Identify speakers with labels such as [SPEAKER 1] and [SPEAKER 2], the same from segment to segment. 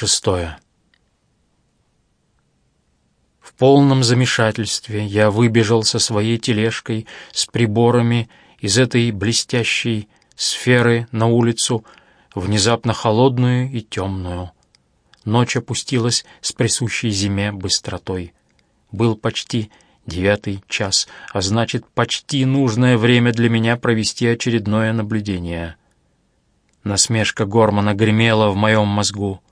[SPEAKER 1] Шестое. В полном замешательстве я выбежал со своей тележкой с приборами из этой блестящей сферы на улицу, внезапно холодную и темную. Ночь опустилась с присущей зиме быстротой. Был почти девятый час, а значит, почти нужное время для меня провести очередное наблюдение. Насмешка Гормана гремела в моем мозгу.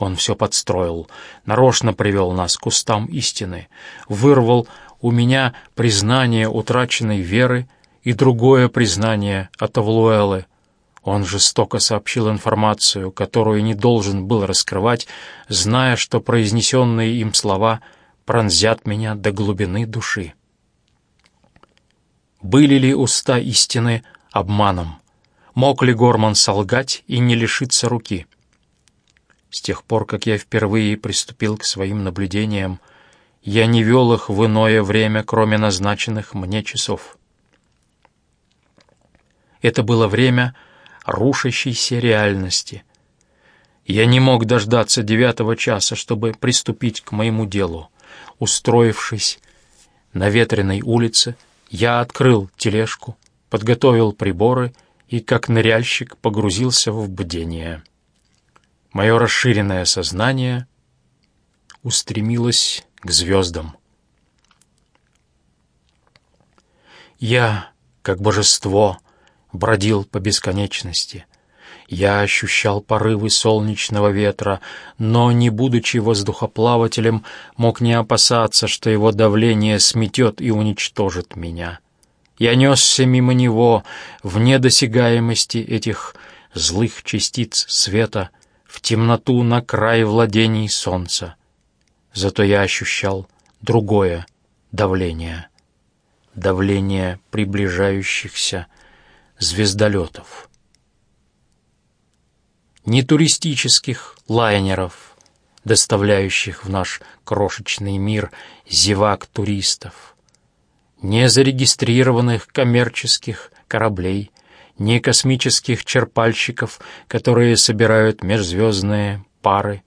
[SPEAKER 1] Он все подстроил, нарочно привел нас к кустам истины, вырвал у меня признание утраченной веры и другое признание от Авлуэлы. Он жестоко сообщил информацию, которую не должен был раскрывать, зная, что произнесенные им слова пронзят меня до глубины души. Были ли уста истины обманом? Мог ли Горман солгать и не лишиться руки? С тех пор, как я впервые приступил к своим наблюдениям, я не вел их в иное время, кроме назначенных мне часов. Это было время рушащейся реальности. Я не мог дождаться девятого часа, чтобы приступить к моему делу. Устроившись на ветреной улице, я открыл тележку, подготовил приборы и, как ныряльщик, погрузился в бдение. Мое расширенное сознание устремилось к звездам. Я, как божество, бродил по бесконечности. Я ощущал порывы солнечного ветра, но, не будучи воздухоплавателем, мог не опасаться, что его давление сметет и уничтожит меня. Я несся мимо него в недосягаемости этих злых частиц света — в темноту на край владений солнца. Зато я ощущал другое давление. Давление приближающихся звездолетов. Не туристических лайнеров, доставляющих в наш крошечный мир зевак туристов, не зарегистрированных коммерческих кораблей, ни космических черпальщиков, которые собирают межзвездные пары,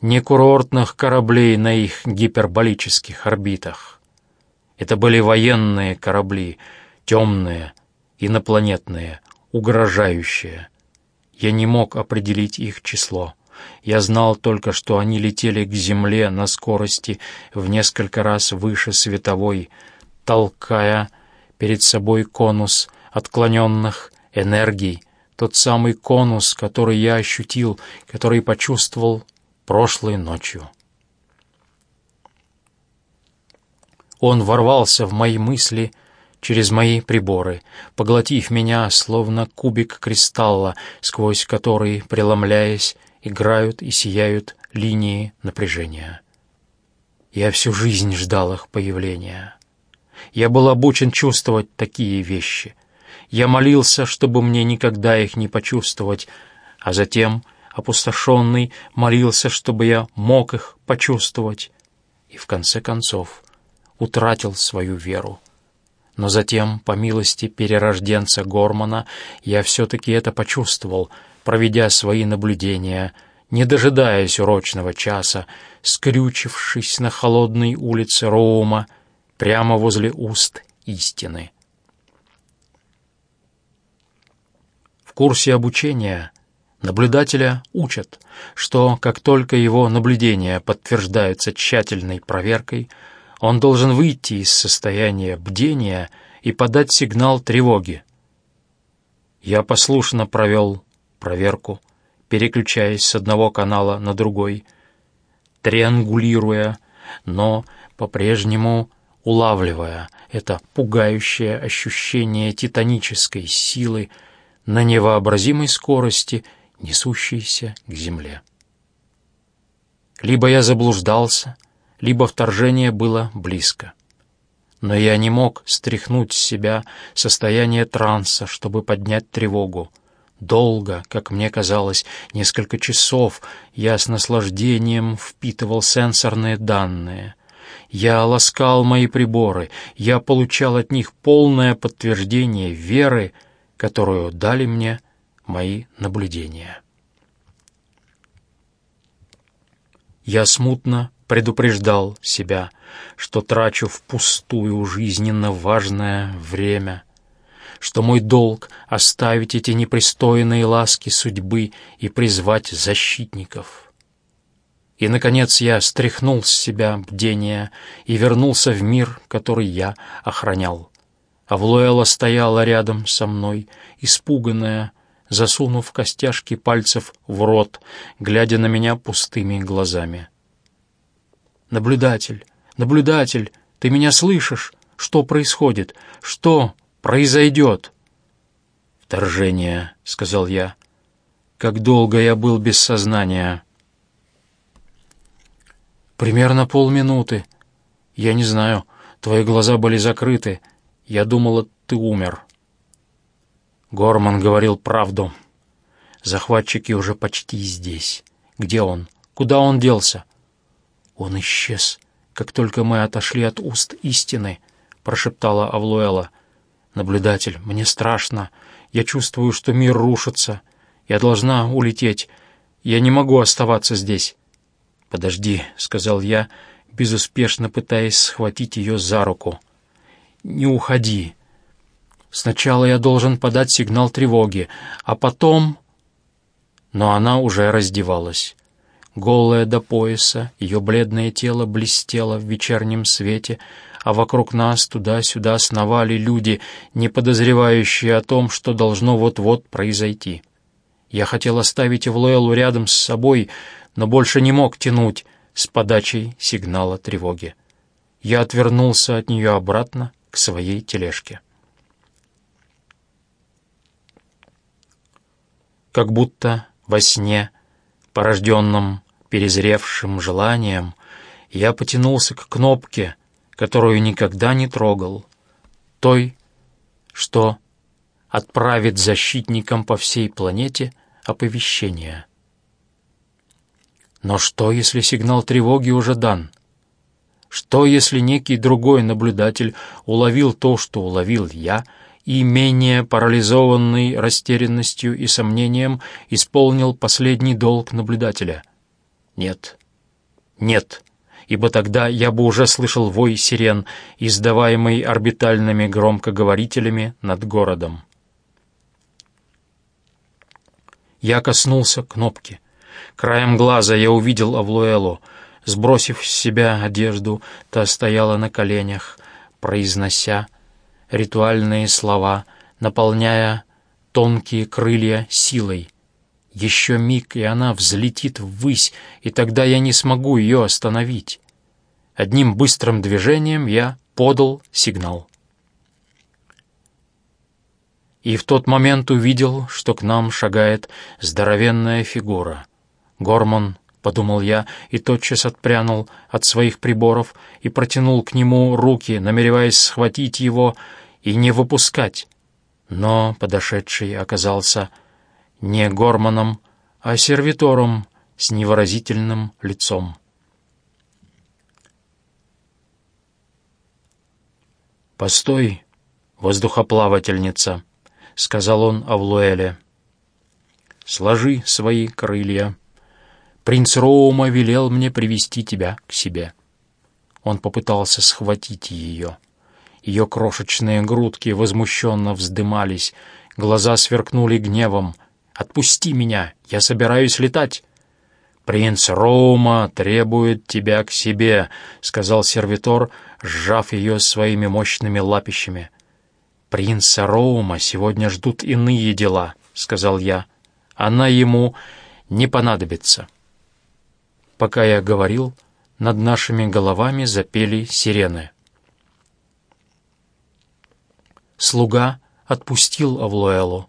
[SPEAKER 1] ни курортных кораблей на их гиперболических орбитах. Это были военные корабли, темные, инопланетные, угрожающие. Я не мог определить их число. Я знал только, что они летели к Земле на скорости в несколько раз выше световой, толкая перед собой конус отклоненных энергий, тот самый конус, который я ощутил, который почувствовал прошлой ночью. Он ворвался в мои мысли через мои приборы, поглотив меня, словно кубик кристалла, сквозь который, преломляясь, играют и сияют линии напряжения. Я всю жизнь ждал их появления. Я был обучен чувствовать такие вещи — я молился, чтобы мне никогда их не почувствовать, а затем, опустошенный, молился, чтобы я мог их почувствовать, и в конце концов утратил свою веру. Но затем, по милости перерожденца Гормана, я все-таки это почувствовал, проведя свои наблюдения, не дожидаясь урочного часа, скрючившись на холодной улице Роума, прямо возле уст истины. В курсе обучения наблюдателя учат, что как только его наблюдение подтверждается тщательной проверкой, он должен выйти из состояния бдения и подать сигнал тревоги. Я послушно провел проверку, переключаясь с одного канала на другой, триангулируя, но по-прежнему улавливая это пугающее ощущение титанической силы, на невообразимой скорости, несущейся к земле. Либо я заблуждался, либо вторжение было близко. Но я не мог стряхнуть с себя состояние транса, чтобы поднять тревогу. Долго, как мне казалось, несколько часов я с наслаждением впитывал сенсорные данные. Я ласкал мои приборы, я получал от них полное подтверждение веры, которую дали мне мои наблюдения. Я смутно предупреждал себя, что трачу впустую жизненно важное время, что мой долг — оставить эти непристойные ласки судьбы и призвать защитников. И, наконец, я стряхнул с себя бдение и вернулся в мир, который я охранял. Авлуэла стояла рядом со мной, испуганная, засунув костяшки пальцев в рот, глядя на меня пустыми глазами. «Наблюдатель, наблюдатель, ты меня слышишь? Что происходит? Что произойдет?» «Вторжение», — сказал я. «Как долго я был без сознания?» «Примерно полминуты. Я не знаю, твои глаза были закрыты. Я думала, ты умер». Горман говорил правду. Захватчики уже почти здесь. Где он? Куда он делся? Он исчез, как только мы отошли от уст истины, прошептала Авлуэла. Наблюдатель, мне страшно. Я чувствую, что мир рушится. Я должна улететь. Я не могу оставаться здесь. Подожди, сказал я, безуспешно пытаясь схватить ее за руку. Не уходи. Сначала я должен подать сигнал тревоги, а потом... Но она уже раздевалась. Голая до пояса, ее бледное тело блестело в вечернем свете, а вокруг нас туда-сюда сновали люди, не подозревающие о том, что должно вот-вот произойти. Я хотел оставить Эвлуэлу рядом с собой, но больше не мог тянуть с подачей сигнала тревоги. Я отвернулся от нее обратно к своей тележке. как будто во сне, порожденном перезревшим желанием, я потянулся к кнопке, которую никогда не трогал, той, что отправит защитникам по всей планете оповещение. Но что, если сигнал тревоги уже дан? Что, если некий другой наблюдатель уловил то, что уловил я — и, менее парализованный растерянностью и сомнением, исполнил последний долг наблюдателя. Нет, нет, ибо тогда я бы уже слышал вой сирен, издаваемый орбитальными громкоговорителями над городом. Я коснулся кнопки. Краем глаза я увидел Авлуэлу. Сбросив с себя одежду, та стояла на коленях, произнося ритуальные слова, наполняя тонкие крылья силой. Еще миг, и она взлетит ввысь, и тогда я не смогу ее остановить. Одним быстрым движением я подал сигнал. И в тот момент увидел, что к нам шагает здоровенная фигура. Гормон — подумал я, и тотчас отпрянул от своих приборов и протянул к нему руки, намереваясь схватить его и не выпускать. Но подошедший оказался не Горманом, а сервитором с невыразительным лицом. «Постой, воздухоплавательница», — сказал он Авлуэле. «Сложи свои крылья. Принц Роума велел мне привести тебя к себе». Он попытался схватить ее. Ее крошечные грудки возмущенно вздымались, глаза сверкнули гневом. «Отпусти меня! Я собираюсь летать!» «Принц Роума требует тебя к себе», — сказал сервитор, сжав ее своими мощными лапищами. «Принца Роума сегодня ждут иные дела», — сказал я. «Она ему не понадобится». Пока я говорил, над нашими головами запели сирены. Слуга отпустил Авлуэлу.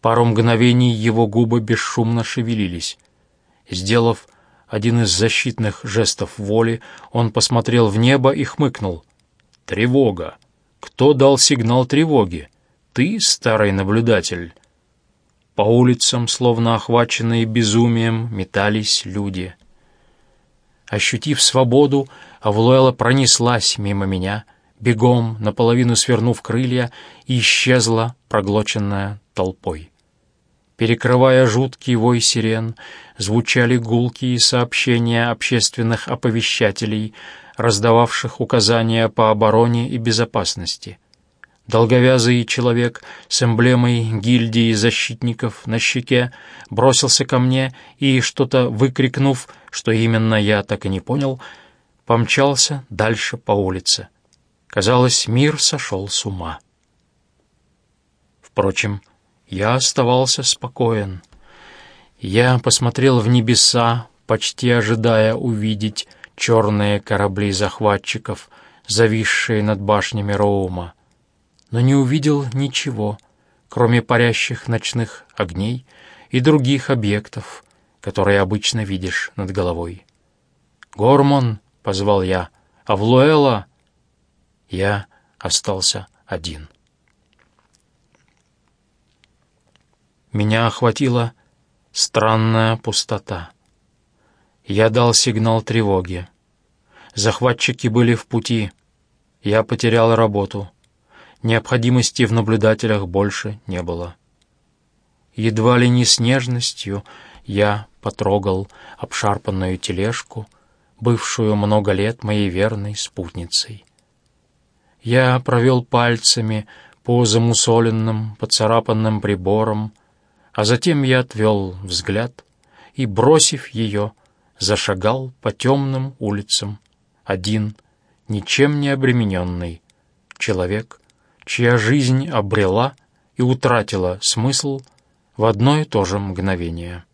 [SPEAKER 1] Пару мгновений его губы бесшумно шевелились. Сделав один из защитных жестов воли, он посмотрел в небо и хмыкнул. «Тревога! Кто дал сигнал тревоги? Ты, старый наблюдатель?» По улицам, словно охваченные безумием, метались люди. Ощутив свободу, Авлуэла пронеслась мимо меня — бегом, наполовину свернув крылья, и исчезла, проглоченная толпой. Перекрывая жуткий вой сирен, звучали гулкие сообщения общественных оповещателей, раздававших указания по обороне и безопасности. Долговязый человек с эмблемой гильдии защитников на щеке бросился ко мне и, что-то выкрикнув, что именно я так и не понял, помчался дальше по улице. Казалось, мир сошел с ума. Впрочем, я оставался спокоен. Я посмотрел в небеса, почти ожидая увидеть черные корабли захватчиков, зависшие над башнями Роума, но не увидел ничего, кроме парящих ночных огней и других объектов, которые обычно видишь над головой. «Гормон!» — позвал я. «Авлуэла!» Я остался один. Меня охватила странная пустота. Я дал сигнал тревоги. Захватчики были в пути. Я потерял работу. Необходимости в наблюдателях больше не было. Едва ли не с нежностью я потрогал обшарпанную тележку, бывшую много лет моей верной спутницей. Я провел пальцами по замусоленным, поцарапанным приборам, а затем я отвел взгляд и, бросив ее, зашагал по темным улицам, один, ничем не обремененный, человек, чья жизнь обрела и утратила смысл в одно и то же мгновение.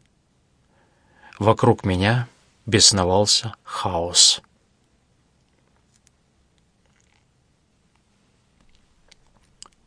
[SPEAKER 1] Вокруг меня бесновался хаос.